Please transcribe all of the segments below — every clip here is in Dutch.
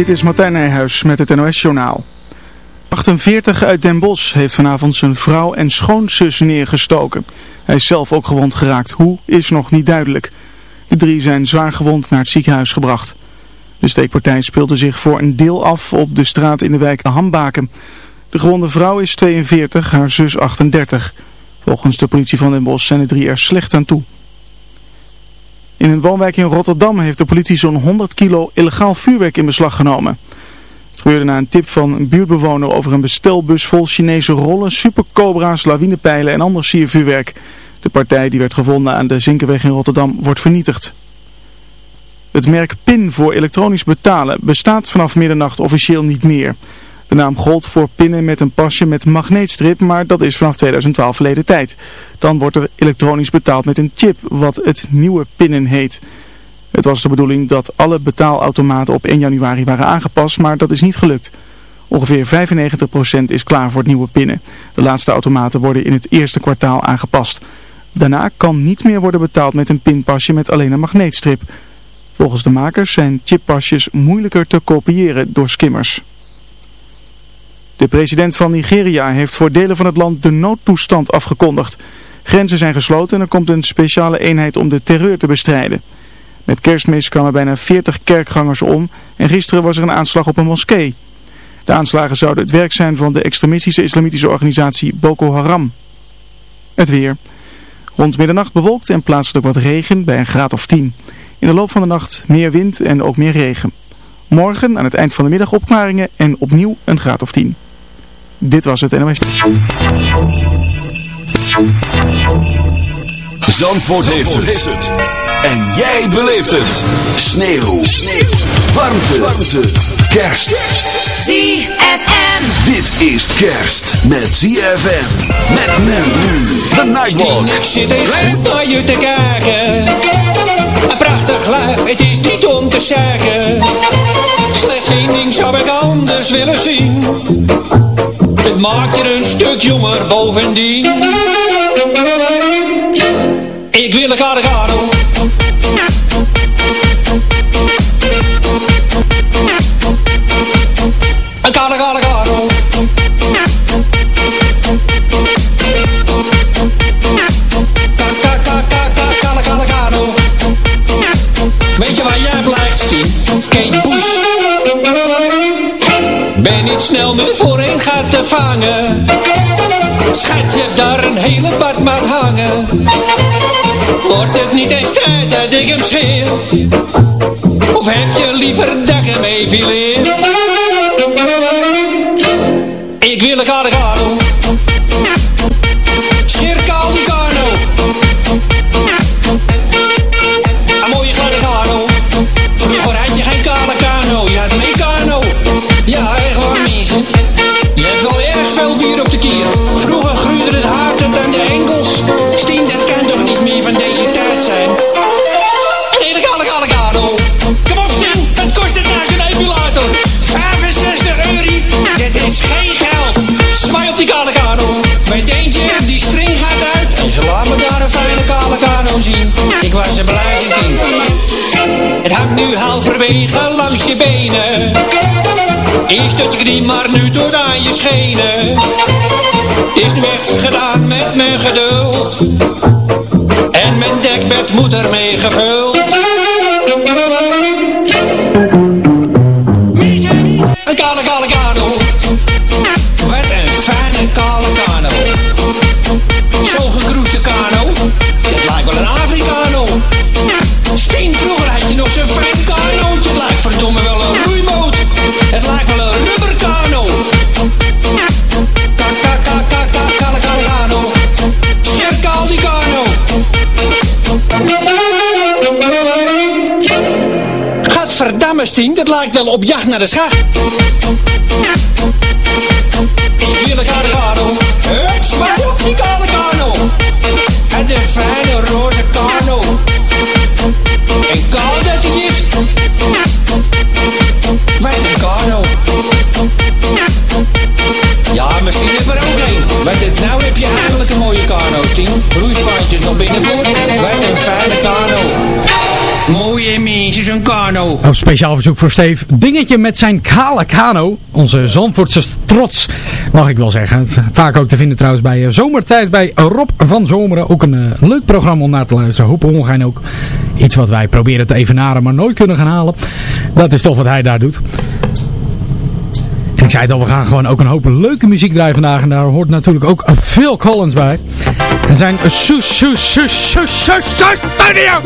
Dit is Martijn Nijhuis met het NOS-journaal. 48 uit Den Bosch heeft vanavond zijn vrouw en schoonzus neergestoken. Hij is zelf ook gewond geraakt. Hoe is nog niet duidelijk. De drie zijn zwaar gewond naar het ziekenhuis gebracht. De steekpartij speelde zich voor een deel af op de straat in de wijk de Hambaken. De gewonde vrouw is 42, haar zus 38. Volgens de politie van Den Bosch zijn de drie er slecht aan toe. In een woonwijk in Rotterdam heeft de politie zo'n 100 kilo illegaal vuurwerk in beslag genomen. Het gebeurde na een tip van een buurtbewoner over een bestelbus vol Chinese rollen, supercobra's, lawinepijlen en ander siervuurwerk. De partij die werd gevonden aan de Zinkenweg in Rotterdam wordt vernietigd. Het merk PIN voor elektronisch betalen bestaat vanaf middernacht officieel niet meer. De naam gold voor pinnen met een pasje met magneetstrip, maar dat is vanaf 2012 verleden tijd. Dan wordt er elektronisch betaald met een chip, wat het nieuwe pinnen heet. Het was de bedoeling dat alle betaalautomaten op 1 januari waren aangepast, maar dat is niet gelukt. Ongeveer 95% is klaar voor het nieuwe pinnen. De laatste automaten worden in het eerste kwartaal aangepast. Daarna kan niet meer worden betaald met een pinpasje met alleen een magneetstrip. Volgens de makers zijn chippasjes moeilijker te kopiëren door skimmers. De president van Nigeria heeft voor delen van het land de noodtoestand afgekondigd. Grenzen zijn gesloten en er komt een speciale eenheid om de terreur te bestrijden. Met kerstmis kwamen bijna 40 kerkgangers om en gisteren was er een aanslag op een moskee. De aanslagen zouden het werk zijn van de extremistische islamitische organisatie Boko Haram. Het weer. Rond middernacht bewolkt en plaatselijk wat regen bij een graad of 10. In de loop van de nacht meer wind en ook meer regen. Morgen aan het eind van de middag opklaringen en opnieuw een graad of 10. Dit was het NOS. Zandvoort, heeft, het. En jij beleeft het. Sneeuw. Sneeuw. Warmte. Warmte. Kerst. ZFM. Dit is kerst met ZFM. Met men nu. The Nightwalk. Ik zit goed naar je te kijken. Een prachtig lijf, het is niet om te zeggen. Slechts één ding zou ik anders willen zien. Het maakt je een stuk jonger bovendien. Ik wil een cargano. Snel meer voorheen gaat te vangen. Schat je daar een hele badmaat hangen. Wordt het niet eens tijd dat ik hem scheer? Of heb je liever dat ik hem? Ik wil een cargano. Nu halverwege langs je benen. Eerst het knie, maar nu tot aan je schenen. Het is nu echt gedaan met mijn geduld. En mijn dekbed moet ermee gevuld. 16, dat lijkt wel op jacht naar de schacht. Heerlijk naar. Hups, maar op die kale kano. En de fijne roze kano. En kaal dat het is. Met een kano. Ja, misschien heb er ook een. Met het, nou heb je eigenlijk een mooie kano, team. Roeispaantjes nog binnenboord. Met een fijne kano. Mooie mensen, zo'n kano. Op speciaal verzoek voor Steve. Dingetje met zijn kale kano. Onze Zandvoortse trots, mag ik wel zeggen. Vaak ook te vinden trouwens bij eh, Zomertijd bij Rob van Zomeren. Ook een uh, leuk programma om naar te luisteren. Hoop ongein ook. Iets wat wij proberen te evenaren, maar nooit kunnen gaan halen. Dat is toch wat hij daar doet. En ik zei het al, we gaan gewoon ook een hoop leuke muziek draaien vandaag. En daar hoort natuurlijk ook Phil Collins bij. zijn Soes Soes Soes Soes Soes Studio.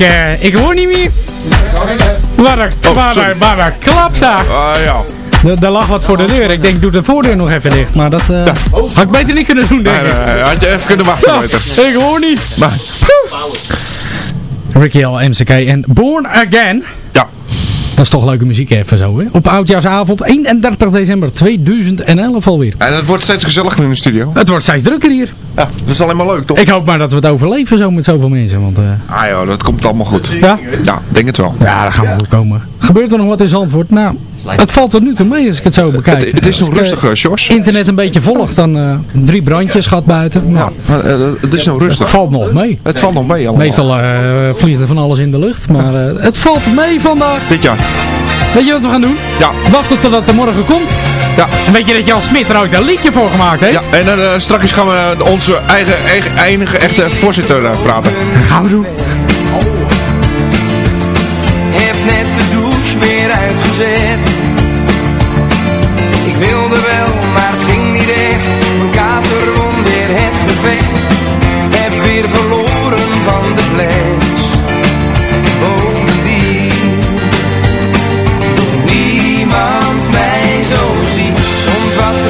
Ik, uh, ik hoor niet meer. Waar een, oh, waar, een, waar een klapzaag. Ah ja. Er lag wat voor de deur. Ik denk, doe de voordeur nog even dicht. Maar dat uh, ja. had ik beter niet kunnen doen, denk ik. Nee, had je even kunnen wachten, ja, Ik hoor niet. Maar. Ricky L. MCK en Born Again. Ja. Dat is toch leuke muziek even zo, hè? Op oudjaarsavond, 31 december 2011 alweer. En het wordt steeds gezelliger in de studio. Het wordt steeds drukker hier. Ja, dat is alleen maar leuk, toch? Ik hoop maar dat we het overleven zo met zoveel mensen. Want, uh... Ah joh, dat komt allemaal goed. Ja? Ja, denk het wel. Ja, dat gaan we goed komen. Gebeurt er nog wat in Zandvoort? Nou, het valt er nu toe mee als ik het zo bekijk. Het, het is nog rustig, Jos. internet een beetje volgt, dan uh, drie brandjes gaat buiten. Nou, ja, het is nog rustig. Het valt nog mee. Het valt nog mee allemaal. Meestal uh, vliegt er van alles in de lucht, maar het valt mee vandaag. Dit jaar. Weet je wat we gaan doen? Ja. Wachten totdat er morgen komt. Ja. En weet je dat Jan Smit er ook een liedje voor gemaakt heeft? Ja, en dan uh, straks gaan we onze eigen, eigen enige echte voorzitter uh, praten. Dat gaan we doen. Heb net de douche weer uitgezet.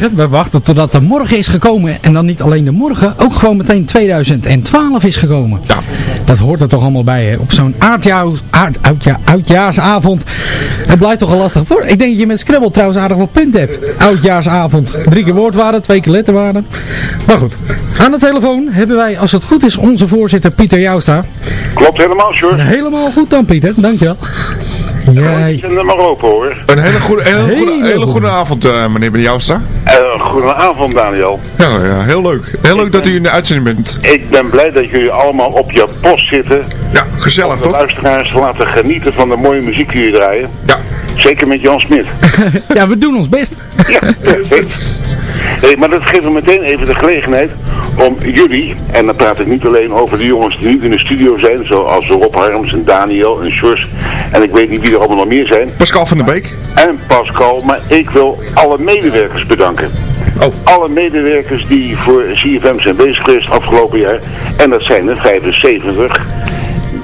morgen. We wachten totdat de morgen is gekomen. En dan niet alleen de morgen, ook gewoon meteen 2012 is gekomen. Ja. Dat hoort er toch allemaal bij, hè? Op zo'n aard, oudja, oudjaarsavond. Het blijft toch al lastig voor. Ik denk dat je met Scrabble trouwens aardig wat punt hebt. Oudjaarsavond. Drie keer woordwaarde, twee keer letterwaarde. Maar goed. Aan de telefoon hebben wij, als het goed is, onze voorzitter Pieter Joustra. Klopt helemaal, Sjoerd. Helemaal goed dan, Pieter. Dankjewel. Jij... Zet hem maar open, hoor. Een hele goede, hele goede, Hele hele goede. goede avond, eh, meneer Ben Joustra. Uh, goedenavond, Daniel. Ja, ja, heel leuk. Heel leuk dat u in de uitzending bent. Ik ben blij dat jullie allemaal op je post zitten. Ja, gezellig De toch? luisteraars te laten genieten van de mooie muziek die jullie draaien. Ja. Zeker met Jan Smit. Ja, we doen ons best. Ja, perfect. Hey, maar dat geeft me meteen even de gelegenheid om jullie, en dan praat ik niet alleen over de jongens die nu in de studio zijn, zoals Rob Harms en Daniel en Sjors, en ik weet niet wie er allemaal nog meer zijn, Pascal van der Beek. en Pascal, maar ik wil alle medewerkers bedanken. Oh. Alle medewerkers die voor CFM zijn bezig geweest afgelopen jaar, en dat zijn er 75,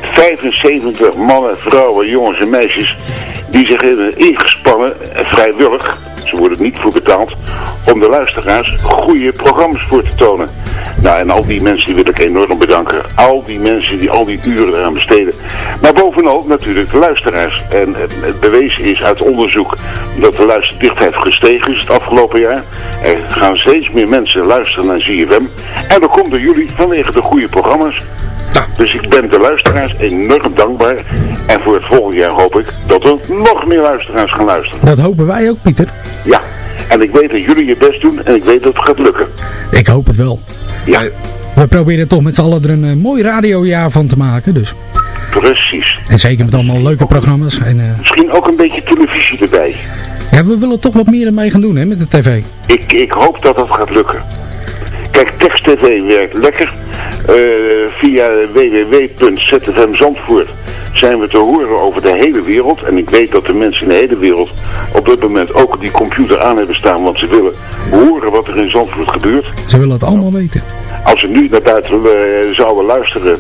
75 mannen, vrouwen, jongens en meisjes die zich hebben ingespannen, vrijwillig, ze worden er niet voor betaald, om de luisteraars goede programma's voor te tonen. Nou, en al die mensen die wil ik enorm bedanken. Al die mensen die al die uren eraan besteden. Maar bovenal natuurlijk de luisteraars. En het, bewezen is uit onderzoek dat de luisterdichtheid gestegen is het afgelopen jaar. Er gaan steeds meer mensen luisteren naar ZFM. En dat komt door jullie vanwege de goede programma's. Dus ik ben de luisteraars enorm dankbaar. En voor het volgende jaar hoop ik dat er nog meer luisteraars gaan luisteren. Dat hopen wij ook, Pieter. Ja, en ik weet dat jullie je best doen en ik weet dat het gaat lukken. Ik hoop het wel. Ja, We proberen toch met z'n allen er een eh, mooi radiojaar van te maken. Dus. precies. En zeker met allemaal leuke programma's. En, eh, Misschien ook een beetje televisie erbij. ja, we willen toch wat meer ermee gaan doen hè, met de tv. Ik, ik hoop dat dat gaat lukken. Kijk, Text TV werkt lekker. Eh, via www.zfm Zandvoort zijn we te horen over de hele wereld. En ik weet dat de mensen in de hele wereld op dit moment ook die computer aan hebben staan. Want ze willen horen wat er in Zandvoort gebeurt. Ze willen het allemaal weten. Als ze nu naar buiten eh, zouden luisteren,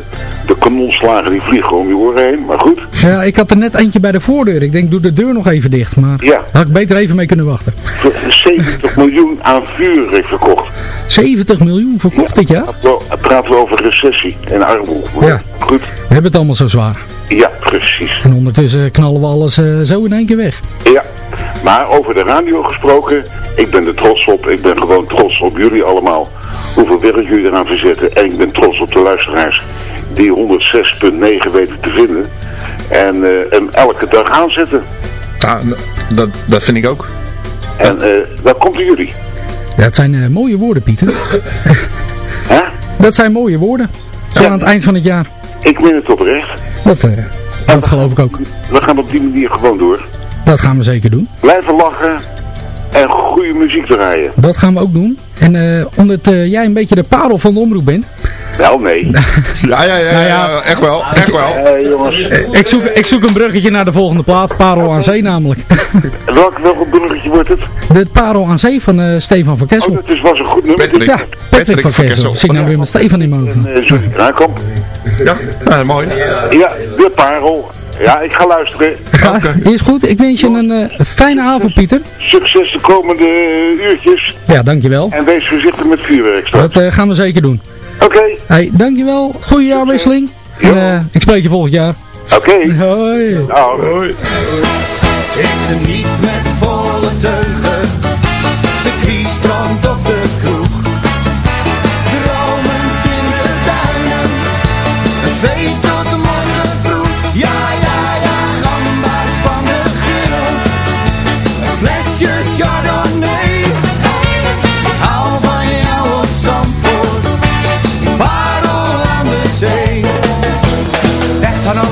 de kanonslagen die vliegen om je oren heen. Maar goed, Ja, ik had er net eentje bij de voordeur. Ik denk, doe de deur nog even dicht. Maar Ja. had ik beter even mee kunnen wachten. voor 70 miljoen aan vuur heeft verkocht. 70 miljoen verkocht dit jaar? Wel, praten we over recessie en armoede. Ja. Goed? We hebben het allemaal zo zwaar. Ja, precies. En ondertussen knallen we alles eh, zo in één keer weg. Ja, maar over de radio gesproken, ik ben er trots op. Ik ben gewoon trots op jullie allemaal. Hoeveel werk jullie eraan verzetten. En ik ben trots op de luisteraars die 106.9 weten te vinden. En eh, hem elke dag aanzetten. Ja, n- dat, dat vind ik ook. En eh dat komt door jullie. Dat zijn eh, mooie woorden, Pieter. Hè? Dat zijn mooie woorden. Zo aan het eind van het jaar. Ik meen het oprecht. Dat, eh, dat geloof ik ook. We gaan op die manier gewoon door. Dat gaan we zeker doen. Blijven lachen en goede muziek draaien. Dat gaan we ook doen. En eh, omdat eh, jij een beetje de parel van de omroep bent. Wel, nee. Ja, ja, ja, Nou ja. ja, echt wel, echt wel. Eh jongens, Ik zoek, ik zoek een bruggetje naar de volgende plaat. Parel aan Zee namelijk. welk, welk bruggetje wordt het? De Parel aan Zee van eh, Stefan van Oh, Kessel. dat is, was een goed nummer. Patrick. Ja, Patrick, van Kessel. Zit nou weer met Stefan in mijn hoofd. Eh. Ja, ja, mooi. Ja, de parel. Ja, ik ga luisteren. Ga, Is goed. Ik wens je een eh, fijne avond, Pieter. Succes de komende eh, uurtjes. Ja, dankjewel. En wees voorzichtig met vuurwerk straks. Dat eh, gaan we zeker doen. Oké, Hey, dankjewel. Goeie jaarwisseling. En, eh, ik spreek je volgend jaar. oké. Hoi. Nou, Hoi. Ik geniet met volle teugen, circuit, strand of de kroeg.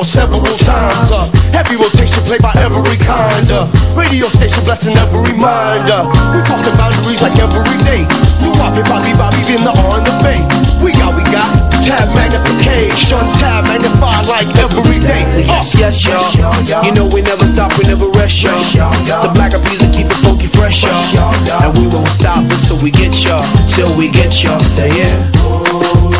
Three, several times. Uh, heavy rotation played by every kind. Uh, radio station blessing every mind. Uh, we crossing boundaries like every day. Do Bobby, Bobby, Bobby, in the R and the Bay. We got, we got tab magnification, tab magnified like every day. Uh, Yes, yes, y'all. You know we never stop, we never rest, y'all. The black eyed peas will keep it funky fresh, y'all. And we won't stop until we get y'all, till we get y'all. Say yeah.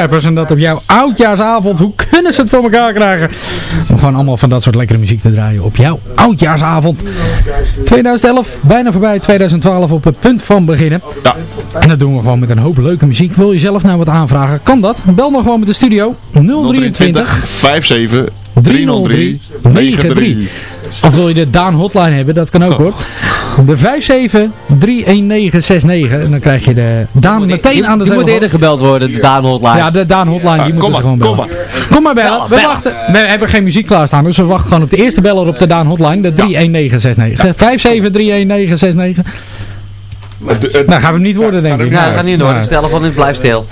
Peppers en dat op jouw oudjaarsavond. Hoe kunnen ze het voor elkaar krijgen? Om gewoon allemaal van dat soort lekkere muziek te draaien op jouw oudjaarsavond. 2011, bijna voorbij. 2012 op het punt van beginnen. Ja. En dat doen we gewoon met een hoop leuke muziek. Wil je zelf nou wat aanvragen? Kan dat? Bel dan gewoon met de studio 023 57 303 93. Of wil je de Daan hotline hebben? Dat kan ook hoor. De 5731969. En dan krijg je de Daan meteen aan de Die moet telefoon. eerder gebeld worden, de Daan Hotline. Ja, de Daan hotline, die kom moeten ze gewoon maar, bellen. kom Kom maar bellen. Bellen, We, wachten, we hebben geen muziek klaarstaan, dus we wachten gewoon op de eerste beller op de Daan hotline. De 31969. 5731969. Nou, gaan we niet worden, denk ik. Ja, dat gaat niet door. Dus de telefoon in blijft stil.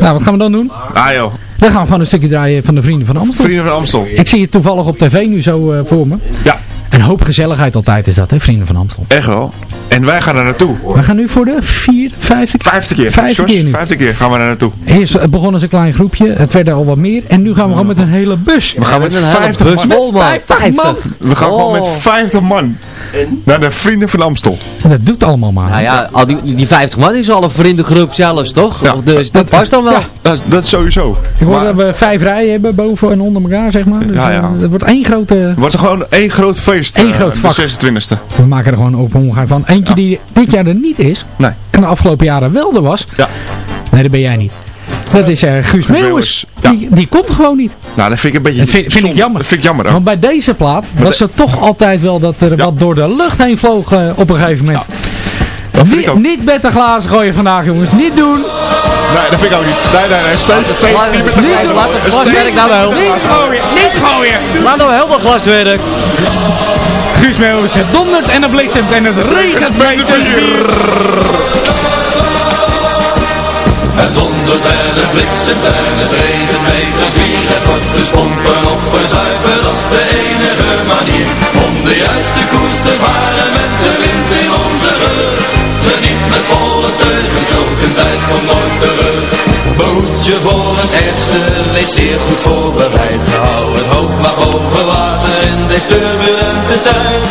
Nou, wat gaan we dan doen? Ah joh, Dan gaan we gewoon een stukje draaien van de Vrienden van Amstel. vrienden van Amstel. Ik zie het toevallig op tv nu zo eh, voor me. Ja, Een hoop gezelligheid altijd is dat, hè, Vrienden van Amstel. echt wel. En wij gaan er naartoe. We gaan nu voor de vier, vijfde, Vijfde keer. Vijfde Jos, keer nu. Vijfde keer gaan we er naartoe. Eerst begon als een klein groepje, het werden al wat meer. En nu gaan we gewoon met een hele bus. We gaan met een hele 50 bus man. vol, man. 50 man. 50. We gaan gewoon met Oh. 50 man. Naar de Vrienden van Amstel. Dat doet allemaal maar. Nou ja, al die, die 50 man is al een vriendengroep zelfs, toch? Dus dat past dan wel. Dat, dat sowieso. Ik hoor dat we vijf rijen hebben boven en onder elkaar, zeg maar. Dus, Ja, ja. Het wordt één grote... Wordt er gewoon één groot feest. Eén eh, groot vak. De 26e. We maken er gewoon open omgaan van. Eentje die dit jaar er niet is. Nee. En de afgelopen jaren wel er was. Ja. Nee, dat ben jij niet. Dat is eh, Guus Meeuwis. Ja. Die, die komt gewoon niet. Nou, dat vind ik een beetje Dat vind, vind ik jammer. Dat vind ik jammer ook. Want bij deze plaat was het toch altijd wel dat er wat door de lucht heen vloog eh, op een gegeven moment. Dat vind Niet, ik ook. niet met de glazen gooien vandaag jongens. Niet doen. Nee, dat vind ik ook niet. Nee, nee, nee. Steef, niet met de niet- glazen laat gooien. het glaswerk nou wel. Niet gooien. Niet gooien. Laat nou heel veel glaswerk. Guus Meeuwis, het dondert en het bliksemt en het regent bier. Het dondert en het bliksemt en het regent meters bier. Dus pompen of verzuipen, dat is de enige manier. Om de juiste koers te varen met de wind in onze rug. Geniet met volle teugen, zulke tijd komt nooit terug. Behoed je voor het ergste, wees zeer goed voorbereid. Hou het hoofd maar boven water in deze turbulente tijd.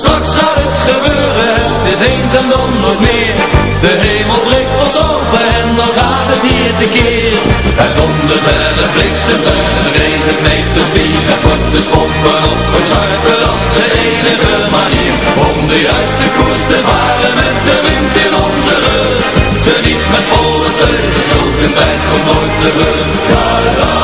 Straks gaat het gebeuren, het is eens en dan nog meer. De hemel breekt ons open en dan gaat het hier tekeer. Het dondert en het bliksemt en het regent meters bier. Het wordt dus pompen of verzuipen, is de enige manier. Om de juiste koers te varen met de wind in onze rug. Geniet met zulke tijd komt nooit terug. Ja, ja.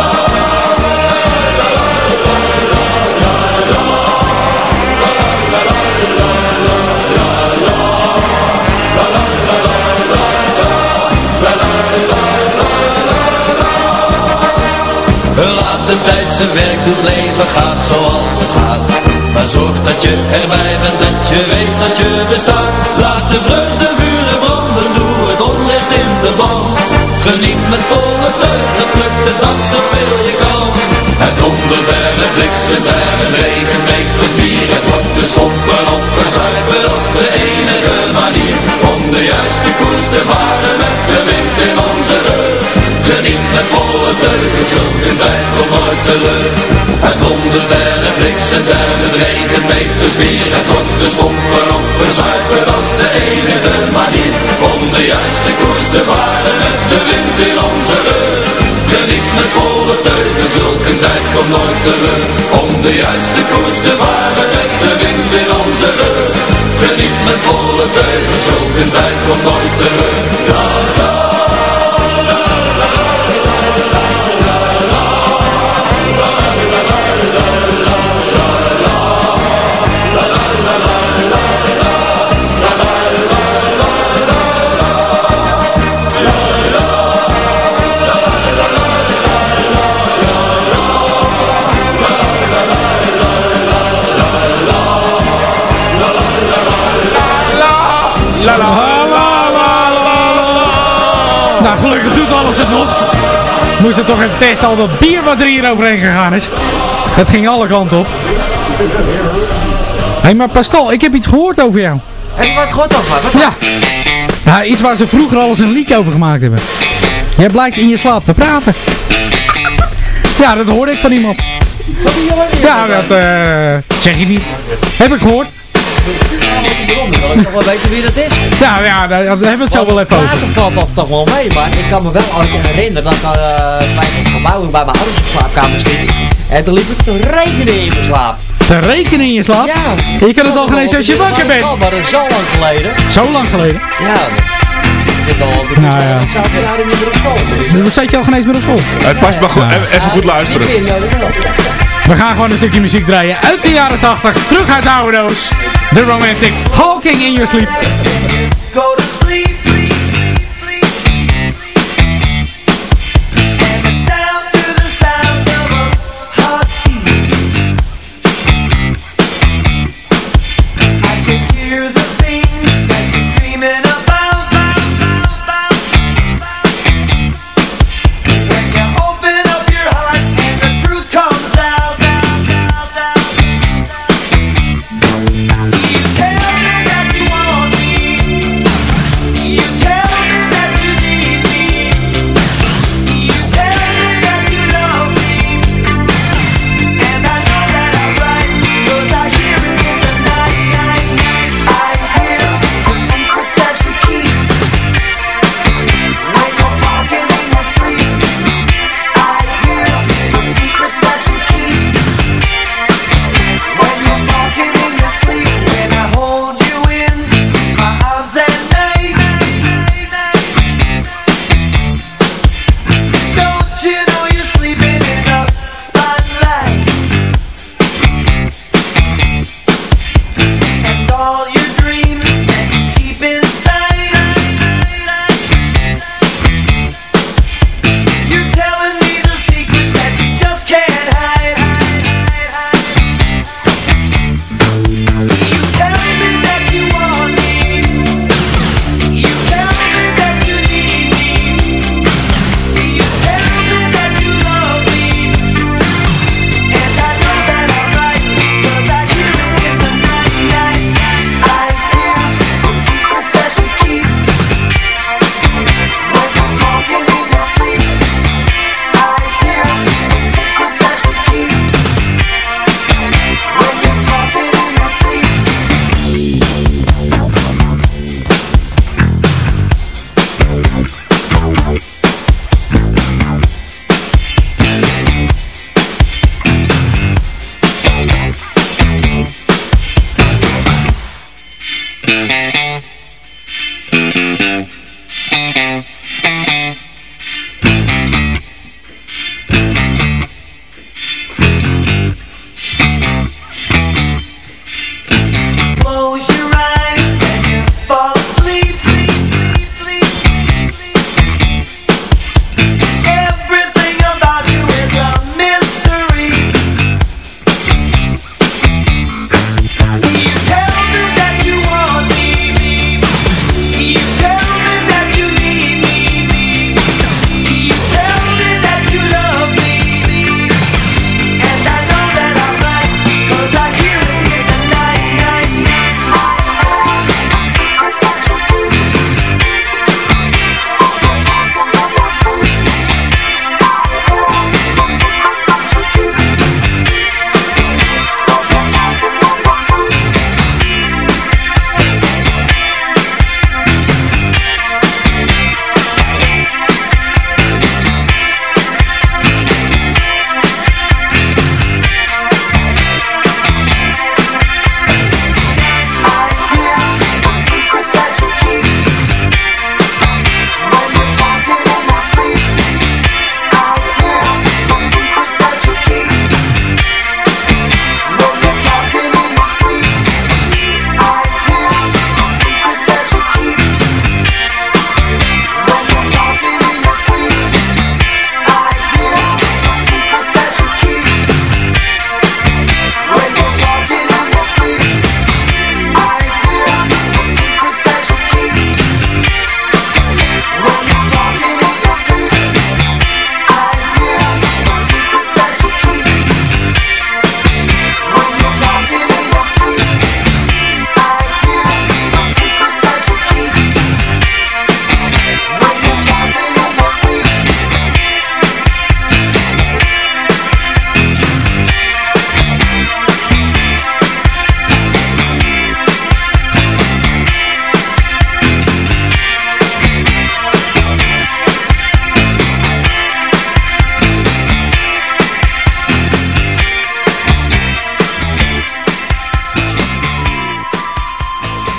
Laat de tijd zijn werk doet, leven gaat zoals het gaat. Maar zorg dat je erbij bent, dat je weet dat je bestaat. Laat de vreugde vuren branden, doe het onrecht in de ban. Geniet met volle teugen, pluk de dag zoveel je kan. Het dondert en het bliksemt en het regent meters bier. Het wordt dus of verzuipen, is de enige manier. Om de juiste koers te varen met de wind in onze rug. Geniet met volle teugen, zulke tijd komt nooit terug. Het dondert en het bliksemt het regent meters weer. Het wordt dus pompen of verzuipen, dat is de enige manier. Om de juiste koers te varen met de wind in onze rug. Geniet met volle teugen, zulke tijd komt nooit terug. Om de juiste koers te varen met de wind in onze rug. Geniet met volle teugen, zulke tijd komt nooit terug. Nou, gelukkig doet alles het nog. Moest het toch even testen, al dat bier wat er hier overheen gegaan is. Het ging alle kanten op. Hé, hey, maar Pascal, ik heb iets gehoord over jou. Heb je wat gehoord over? Wat Ja. Nou, iets waar ze vroeger al eens een liedje over gemaakt hebben. Jij blijkt in je slaap te praten. Ja, dat hoorde ik van iemand. Ja, dat eh, zeg je niet. Heb ik gehoord. Wil ik nog wel weten wie dat is? Ja, ja daar, daar hebben we het zo wel even over. Praten valt toch, toch wel mee, maar ik kan me wel ooit herinneren dat ik uh, bij een verbouwing bij mijn ouders de slaapkamer sliep. En toen liep ik te rekenen in mijn slaap. Te rekenen in je slaap? Ja. Je kan het al geen eens als je wakker bent. Oh, maar dat is zo lang geleden. Zo lang geleden? Ja. Ik zit al, Nou ja. ik zat twee jaar niet meer op school. Dus, Dan zat je al geen eens meer op school. Het past maar goed. Even, even goed luisteren. We gaan gewoon een stukje muziek draaien uit de jaren 80. Terug uit de oude. The Romantics. Talking in your sleep. Go to sleep.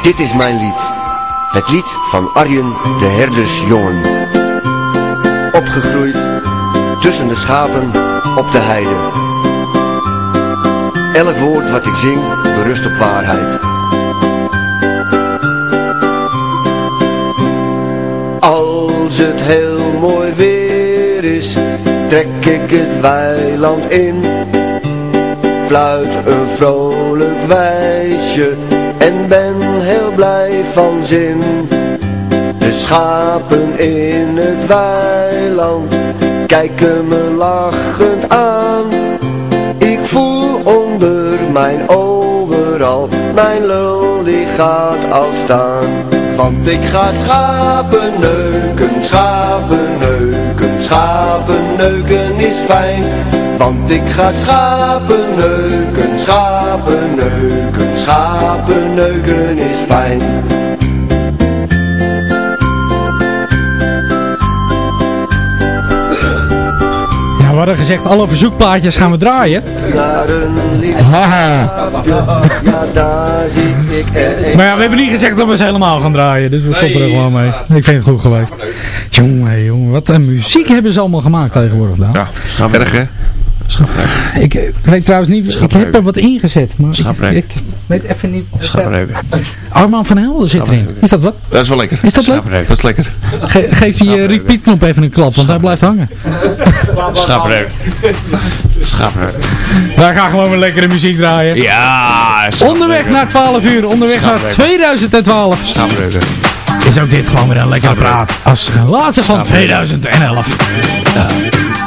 Dit is mijn lied. Het lied van Arjen de herdersjongen. Opgegroeid tussen de schapen op de heide. Elk woord wat ik zing berust op waarheid. Als het heel mooi weer is, trek ik het weiland in. Fluit een vrolijk wijsje en ben heel blij van zin. De schapen in het weiland kijken me lachend aan. Ik voel onder mijn overal, mijn lul die gaat al staan. Want ik ga schapen neuken, schapen neuken, schapen neuken is fijn. Want ik ga schapen neuken, schapen neuken, schapen neuken is fijn. Ja, we hadden gezegd, alle verzoekplaatjes gaan we draaien. Haha. ja daar zie ik een. Maar ja, we hebben niet gezegd dat we ze helemaal gaan draaien, dus we stoppen er gewoon mee. Ik vind het goed geweest. Jongen, jongen, wat een muziek hebben ze allemaal gemaakt tegenwoordig. Nou. Ja, erg hè? Ik eh, weet trouwens niet, ik heb er wat ingezet, maar ik, ik weet even niet. Schapreuken. Armaan van Helden zit erin. Is dat wat? Dat is wel lekker. Is dat leuk? Dat is lekker. Ge geef die uh, repeat-knop even een klap, want hij blijft hangen. Schapreuken. Schapreuken. Wij gaan gewoon weer lekkere muziek draaien. Ja, Onderweg naar 12 uur, onderweg naar 2012. Schapreuken. Is ook dit gewoon weer een lekkere praat. Als laatste van 2011. You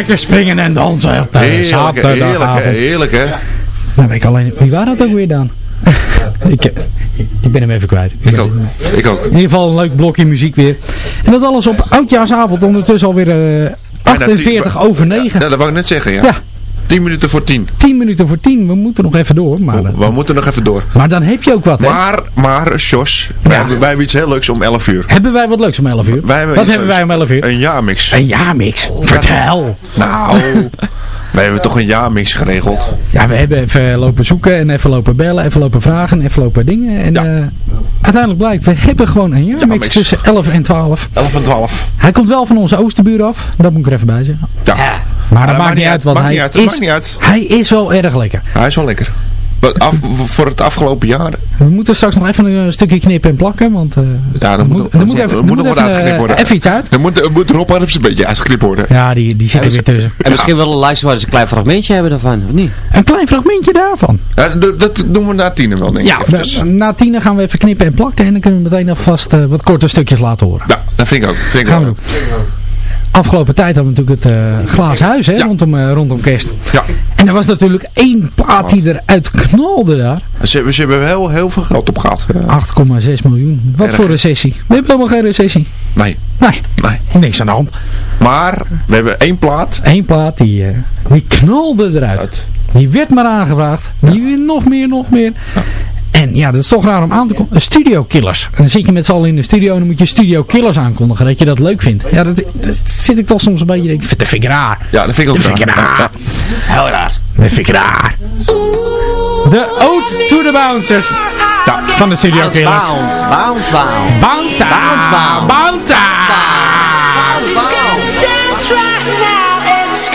lekker springen en dansen op de Heerlijk, hè, zaterdagavond. heerlijk, hè, heerlijk, hè. Nou weet ik alleen, wie waren dat ook weer dan? ik, ik ben hem even kwijt. Ik ook, ik ook. In ieder geval een leuk blokje muziek weer. En dat alles op oudjaarsavond ondertussen alweer eh 48 over 9. Ja, dat wou ik net zeggen, ja. Ja. 10 minuten voor 10. 10 minuten voor 10. We moeten nog even door. Maar, eh, We moeten nog even door. maar dan heb je ook wat, hè? Maar, maar, Jos, wij, hebben, wij hebben iets heel leuks om 11 uur. Hebben wij wat leuks om 11 uur? Wij hebben wat hebben wij om 11 uur? Een jaarmix. Een jaarmix. Vertel. Nou, wij hebben toch een jaarmix geregeld. Ja, we hebben even lopen zoeken en even lopen bellen, even lopen vragen, even lopen dingen. En eh, uiteindelijk blijkt, we hebben gewoon een jaarmix Jaarmix. tussen 11 en 12. 11 en 12. Hij komt wel van onze oosterbuur af, dat moet ik er even bij zeggen. Ja. Maar dat maakt niet uit, want maakt hij, niet uit, is, maakt niet uit. hij is wel erg lekker. Hij is wel lekker. Wat Af, voor het afgelopen jaar. We moeten straks nog even een stukje knippen en plakken, want eh Ja, dan moet, er moet even, er moet nog wat even, uitgeknipt eh, worden. even iets uit. Er moet, er moet Rob een beetje uitgeknipt worden. Ja, die, die zit er weer tussen. En misschien willen de luisteraars een klein fragmentje hebben daarvan, of niet? Een klein fragmentje daarvan. Dat doen we na tienen wel, denk ik. Ja, na- na tien gaan we even knippen en plakken en dan kunnen we meteen alvast eh, wat korte stukjes laten horen. Ja, dat vind ik ook. Vind ik Gaan we wel. doen. Afgelopen tijd hadden we natuurlijk het eh glazen huis hè, rondom, eh, rondom kerst. Ja. En er was natuurlijk één plaat die eruit knalde daar. Ze, hebben- ze hebben heel, heel veel geld opgehaald. Ja. 8,6 miljoen. Wat Erg. voor recessie? We hebben helemaal geen recessie. Nee, Nee, nee. niks aan de hand. Maar we hebben één plaat. Eén plaat die, eh, die knalde eruit. Uit. Die werd maar aangevraagd. Die wil nog meer, nog meer. En ja, dat is toch raar om aan te kondigen. Studio Killers. En dan zit je met z'n allen in de studio en dan moet je Studio Killers aankondigen. Dat je dat leuk vindt. Ja, dat, dat zit ik toch soms een beetje... denk, Dat vind ik raar. Ja, dat vind ik ook Dat raar. raar. Ja. Heel raar. Dat vind ik raar. De Ode to the Bouncers. Ja, van de Studio Bounce, Killers. bounce, bounce, bounce. Bounce, Bounce, bounce. bounce. Dance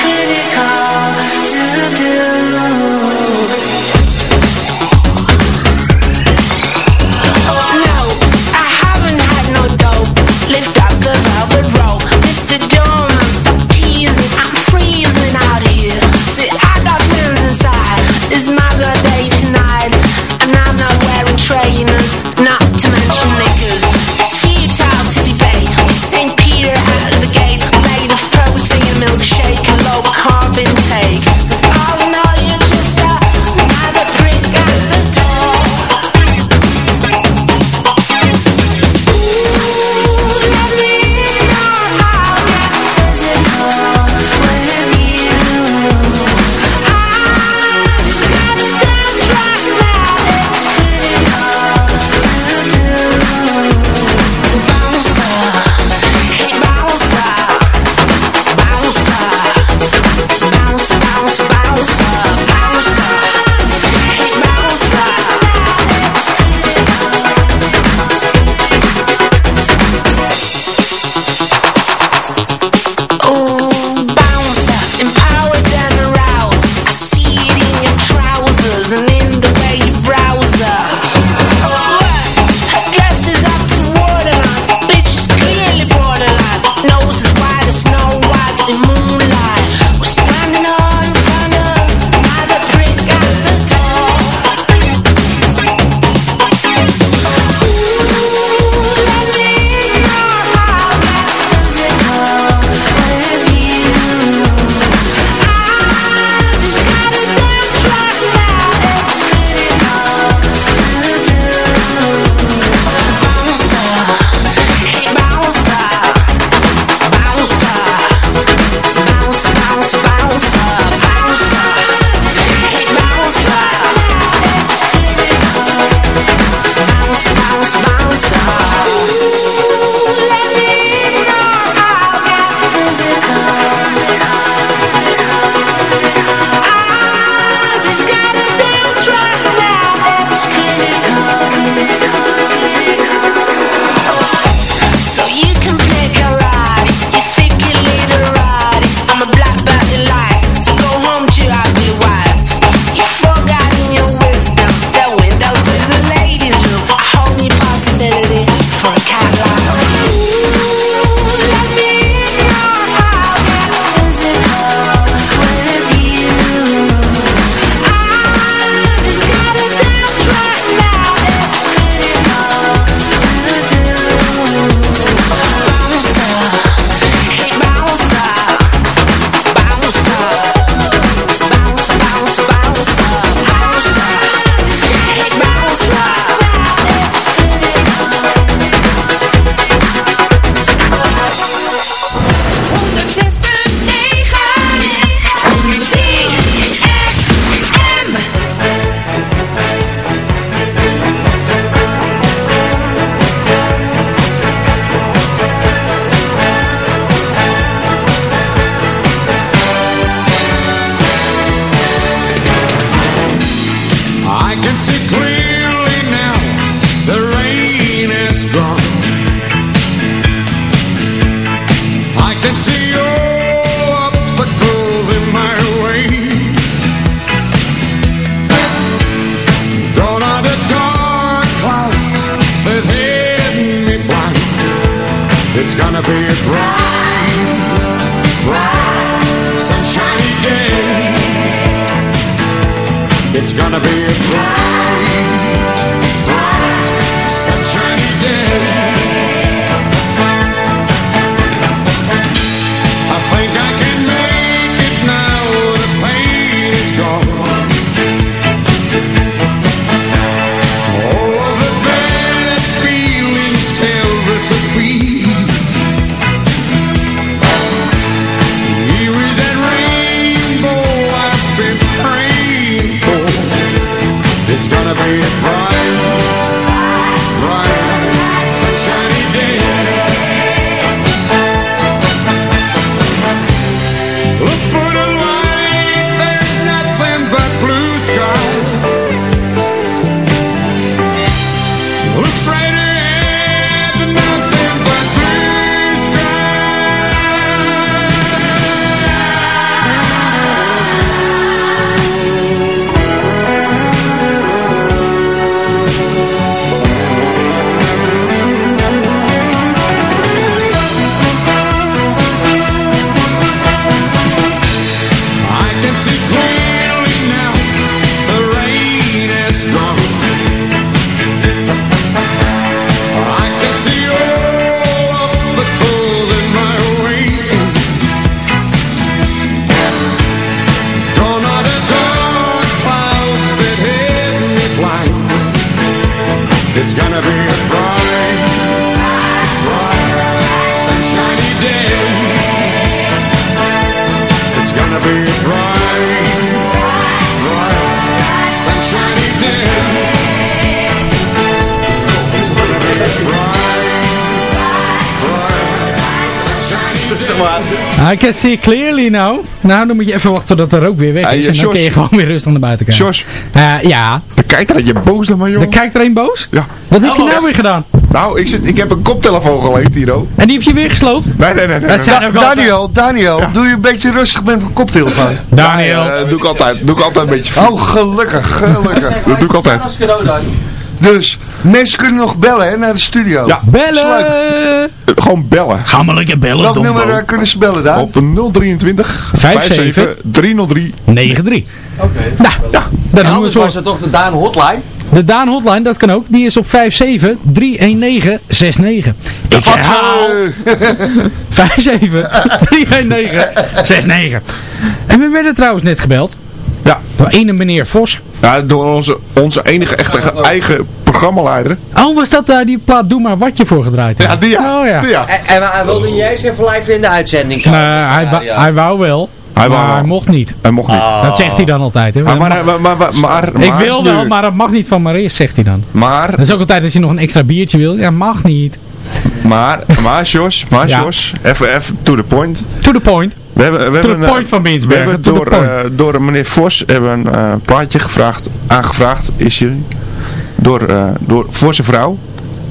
can see clearly now. Nou, dan moet je even wachten tot er ook weer weg is. en dan Jos. kun je gewoon weer rustig naar buiten kijken. Jos, Eh, ja, dan kijk dat je boos dan joh. kijkt er een boos. Ja. Wat heb je nou echt? weer gedaan? Nou, ik, zit, ik heb een koptelefoon geleend hier, oh. En die heb je weer gesloopt? Nee, nee, nee. nee, nee. Da- Daniel, Daniel, doe je een beetje rustig met mijn koptelefoon. Daniel. Ja, eh, doe ik altijd. Doe ik altijd een beetje. Oh, gelukkig, gelukkig. Dat doe ik altijd. Dan. Dus, mensen kunnen nog bellen hè, naar de studio. Ja. Bellen! Eh, Gewoon bellen. Ga maar lekker bellen, Welk nummer eh, kunnen ze bellen daar? Op 023 57 57 303. 9-3. Oké. Nou, ja. we Anders zo. was het toch de Daan Hotline? De Daan Hotline, dat kan ook. Die is op 57 319 69. Ik herhaal. 57 319 69. En we werden trouwens net gebeld. Ja. Door ene meneer Vos. Ja, door onze, onze enige echte eigen programmaleider. Oh, was dat daar die plaat Doe maar wat je voor gedraaid hebt? Ja, die ja. Oh ja. Die ja. En, en hij wilde niet eens even live in de uitzending komen. Nee, hij, wa- hij wou wel. Hij wou maar hij mocht niet. Hij mocht niet. Dat zegt hij dan altijd. Hè? Ah, maar, maar, maar, maar, maar, ik wil wel, maar dat mag niet van Maris, zegt hij dan. Maar, Dat is ook altijd als je nog een extra biertje wil. Ja, mag niet. maar, maar, Jos, maar, Ja. Jos, even, even to the point. To the point. We hebben, we To hebben, the point van We Binsbergen. hebben door, eh, door meneer Vos hebben een eh, plaatje gevraagd, aangevraagd, is je, door, eh, door, voor zijn vrouw.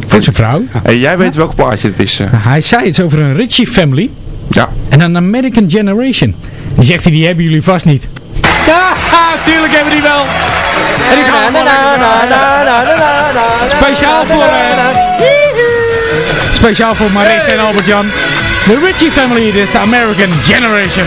Voor zijn vrouw. Ja. En jij weet welk plaatje het is. eh. Hij zei iets over een Ritchie family. Ja. En een American Generation. Die zegt hij, die hebben jullie vast niet. Ja, tuurlijk hebben die wel. En die gaan we gewoon Speciaal voor... eh, speciaal voor Maris en Albert-Jan. De Ritchie family, dit is de American Generation.